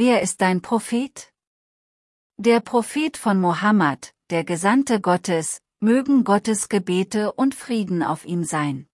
Wer ist dein Prophet? Der Prophet von Mohammed, der Gesandte Gottes, mögen Gottes Gebete und Frieden auf ihm sein.